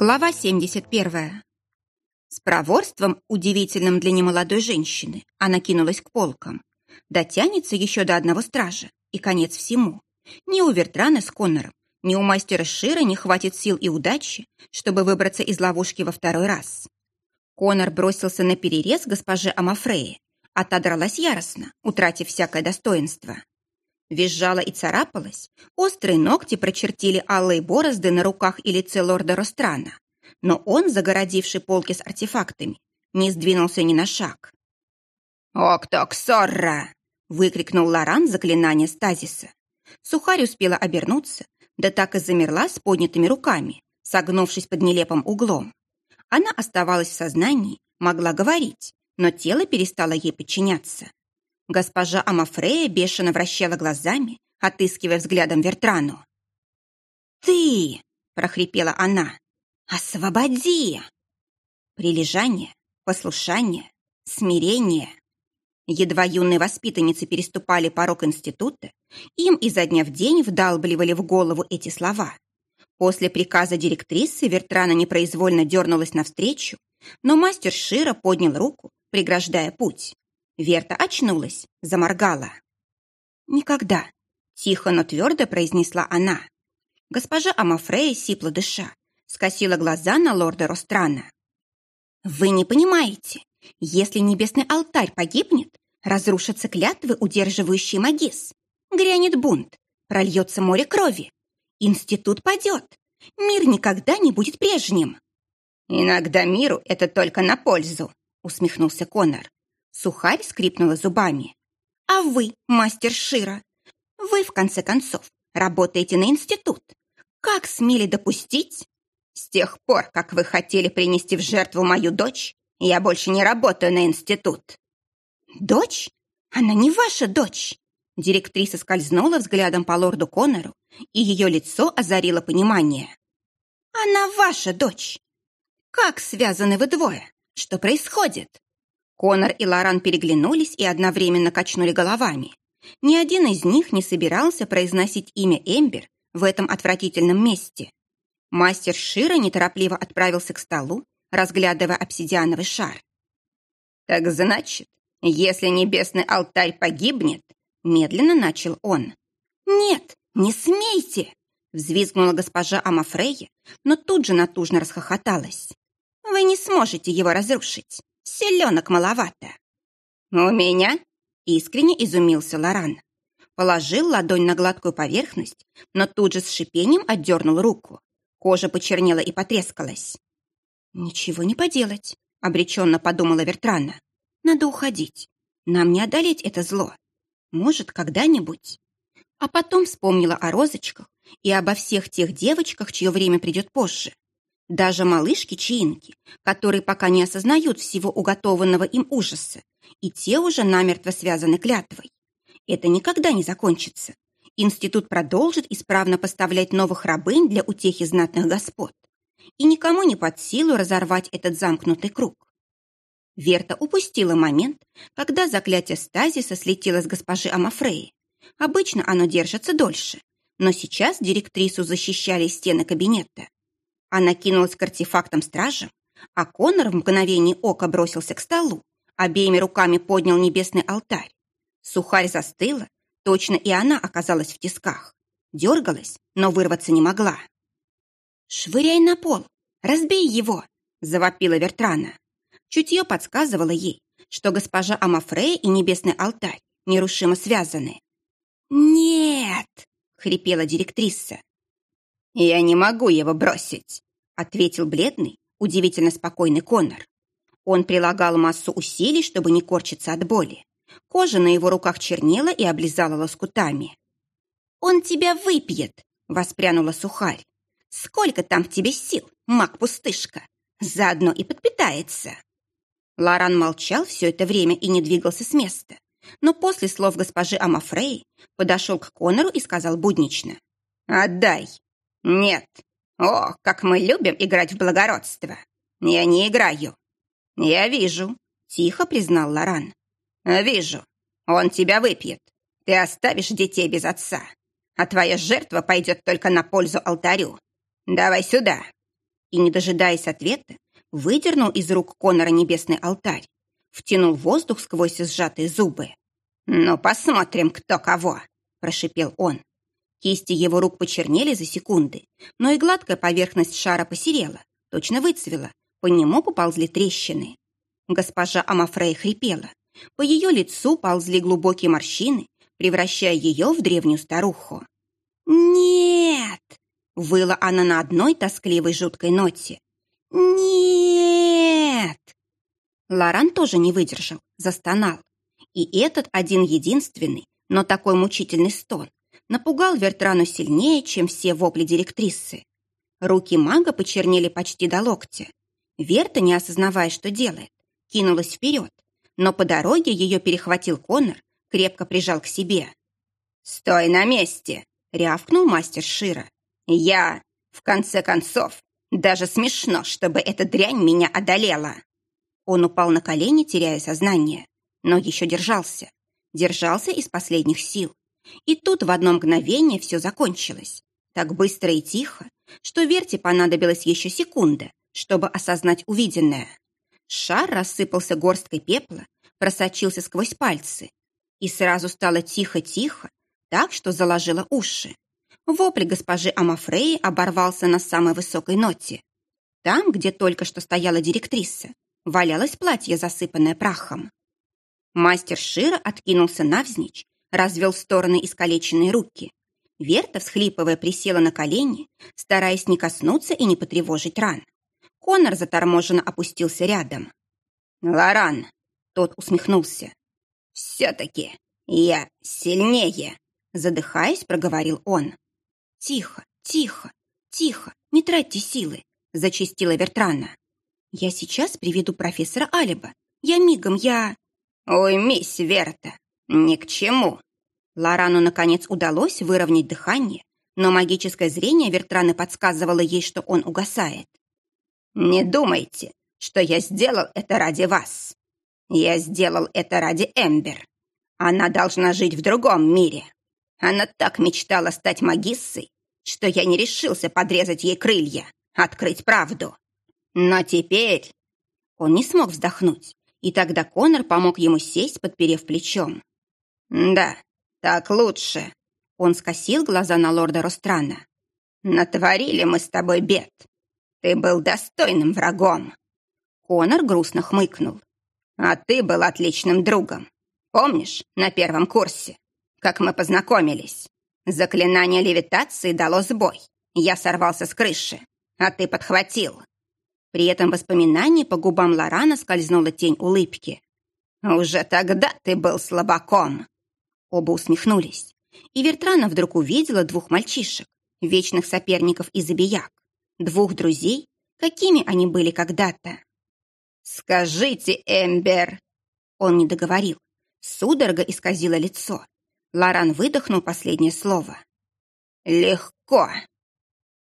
Глава 71. С проворством, удивительным для немолодой женщины, она кинулась к полкам. Дотянется еще до одного стража, и конец всему. Ни у Вертрана с Коннором, ни у мастера Шира не хватит сил и удачи, чтобы выбраться из ловушки во второй раз. Коннор бросился на перерез госпожи Амафреи, а та дралась яростно, утратив всякое достоинство. Визжала и царапалась, острые ногти прочертили алые борозды на руках и лице лорда Ространа, но он, загородивший полки с артефактами, не сдвинулся ни на шаг. «Октоксорра!» — выкрикнул Лоран заклинание стазиса. Сухарь успела обернуться, да так и замерла с поднятыми руками, согнувшись под нелепым углом. Она оставалась в сознании, могла говорить, но тело перестало ей подчиняться. Госпожа Амафрея бешено вращала глазами, отыскивая взглядом Вертрану. «Ты!» — прохрипела она. «Освободи!» Прилежание, послушание, смирение. Едва юные воспитанницы переступали порог института, им изо дня в день вдалбливали в голову эти слова. После приказа директрисы Вертрана непроизвольно дернулась навстречу, но мастер Шира поднял руку, преграждая путь. Верта очнулась, заморгала. «Никогда!» — тихо, но твердо произнесла она. Госпожа Амафрея, сипло дыша, скосила глаза на лорда Ространа. «Вы не понимаете, если небесный алтарь погибнет, разрушатся клятвы, удерживающие магис. Грянет бунт, прольется море крови. Институт падет. Мир никогда не будет прежним». «Иногда миру это только на пользу», — усмехнулся Конор. Сухарь скрипнула зубами. «А вы, мастер Шира, вы, в конце концов, работаете на институт. Как смели допустить? С тех пор, как вы хотели принести в жертву мою дочь, я больше не работаю на институт». «Дочь? Она не ваша дочь!» Директриса скользнула взглядом по лорду Коннору, и ее лицо озарило понимание. «Она ваша дочь! Как связаны вы двое? Что происходит?» Конор и Лоран переглянулись и одновременно качнули головами. Ни один из них не собирался произносить имя Эмбер в этом отвратительном месте. Мастер Шира неторопливо отправился к столу, разглядывая обсидиановый шар. «Так значит, если небесный алтарь погибнет, медленно начал он. «Нет, не смейте!» взвизгнула госпожа Амафрея, но тут же натужно расхохоталась. «Вы не сможете его разрушить. Селенок маловато. У меня? Искренне изумился Лоран. Положил ладонь на гладкую поверхность, но тут же с шипением отдернул руку. Кожа почернела и потрескалась. «Ничего не поделать», — обреченно подумала Вертрана. «Надо уходить. Нам не одолеть это зло. Может, когда-нибудь». А потом вспомнила о розочках и обо всех тех девочках, чье время придет позже. Даже малышки-чаинки, которые пока не осознают всего уготованного им ужаса, и те уже намертво связаны клятвой. Это никогда не закончится. Институт продолжит исправно поставлять новых рабынь для утехи знатных господ. И никому не под силу разорвать этот замкнутый круг. Верта упустила момент, когда заклятие стазиса слетело с госпожи Амафреи. Обычно оно держится дольше, но сейчас директрису защищали стены кабинета. Она кинулась к артефактам стража, а Конор в мгновение ока бросился к столу, обеими руками поднял небесный алтарь. Сухарь застыла, точно и она оказалась в тисках. Дергалась, но вырваться не могла. «Швыряй на пол! Разбей его!» — завопила Вертрана. Чутье подсказывало ей, что госпожа Амафрея и небесный алтарь нерушимо связаны. «Нет!» — хрипела директриса. «Я не могу его бросить», — ответил бледный, удивительно спокойный Конор. Он прилагал массу усилий, чтобы не корчиться от боли. Кожа на его руках чернела и облизала лоскутами. «Он тебя выпьет!» — воспрянула сухарь. «Сколько там в тебе сил, маг-пустышка! Заодно и подпитается!» Лоран молчал все это время и не двигался с места, но после слов госпожи Амафрей подошел к Конору и сказал буднично. «Отдай!» «Нет. О, как мы любим играть в благородство. Я не играю». «Я вижу», — тихо признал Лоран. «Вижу. Он тебя выпьет. Ты оставишь детей без отца. А твоя жертва пойдет только на пользу алтарю. Давай сюда». и, не дожидаясь ответа, выдернул из рук Конора небесный алтарь, втянул воздух сквозь сжатые зубы. «Ну, посмотрим, кто кого!» – прошипел он. Кисти его рук почернели за секунды, но и гладкая поверхность шара посерела, точно выцвела, по нему поползли трещины. Госпожа Амафрей хрипела. По ее лицу ползли глубокие морщины, превращая ее в древнюю старуху. «Нет!» — выла она на одной тоскливой жуткой ноте. «Нет!» Лоран тоже не выдержал, застонал. И этот один-единственный, но такой мучительный стон напугал Вертрану сильнее, чем все вопли директрисы. Руки мага почернели почти до локтя. Верта, не осознавая, что делает, кинулась вперед, но по дороге ее перехватил Конор, крепко прижал к себе. «Стой на месте!» — рявкнул мастер Шира. «Я, в конце концов, даже смешно, чтобы эта дрянь меня одолела!» Он упал на колени, теряя сознание, но еще держался. Держался из последних сил. И тут в одно мгновение все закончилось. Так быстро и тихо, что Верте понадобилась еще секунда, чтобы осознать увиденное. Шар рассыпался горсткой пепла, просочился сквозь пальцы. И сразу стало тихо-тихо, так что заложило уши. Вопль госпожи Амафреи оборвался на самой высокой ноте. Там, где только что стояла директриса, валялось платье, засыпанное прахом. Мастер Шира откинулся навзничь, развел в стороны искалеченные руки. Верта, всхлипывая, присела на колени, стараясь не коснуться и не потревожить ран. Конор заторможенно опустился рядом. «Лоран!» — тот усмехнулся. «Все-таки я сильнее!» — задыхаясь, проговорил он. «Тихо, тихо, тихо, не тратьте силы!» — зачистила Вертрана. «Я сейчас приведу профессора Алиба. Я мигом, я...» «Ой, мисс Верта, ни к чему!» Лорану, наконец, удалось выровнять дыхание, но магическое зрение Вертраны подсказывало ей, что он угасает. «Не думайте, что я сделал это ради вас. Я сделал это ради Эмбер. Она должна жить в другом мире. Она так мечтала стать магиссой, что я не решился подрезать ей крылья, открыть правду. Но теперь...» Он не смог вздохнуть, и тогда Конор помог ему сесть, подперев плечом. «Да, так лучше». Он скосил глаза на лорда Ространа. «Натворили мы с тобой бед. Ты был достойным врагом». Конор грустно хмыкнул. «А ты был отличным другом. Помнишь, на первом курсе, как мы познакомились? Заклинание левитации дало сбой. Я сорвался с крыши, а ты подхватил». При этом воспоминании по губам Лорана скользнула тень улыбки. «Уже тогда ты был слабаком!» Оба усмехнулись. И Вертрана вдруг увидела двух мальчишек, вечных соперников и забияк. Двух друзей, какими они были когда-то. «Скажите, Эмбер!» Он не договорил. Судорога исказила лицо. Лоран выдохнул последнее слово. «Легко!»